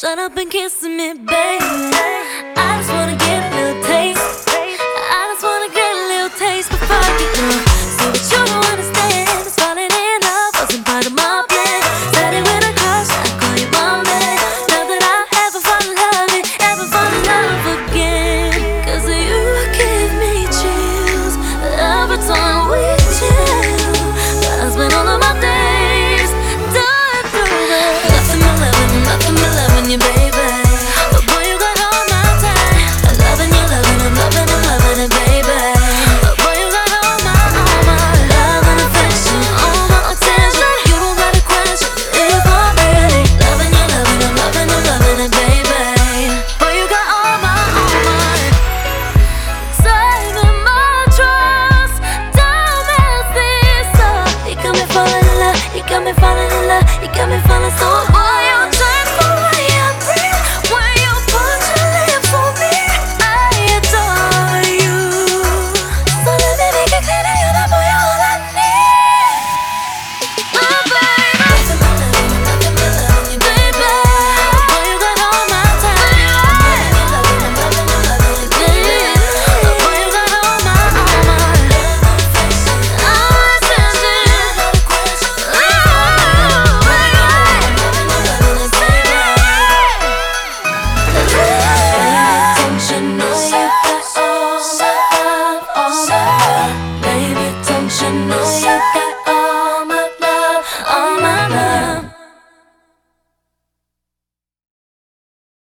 shut up and kiss me, baby. I just wanna. I'm falling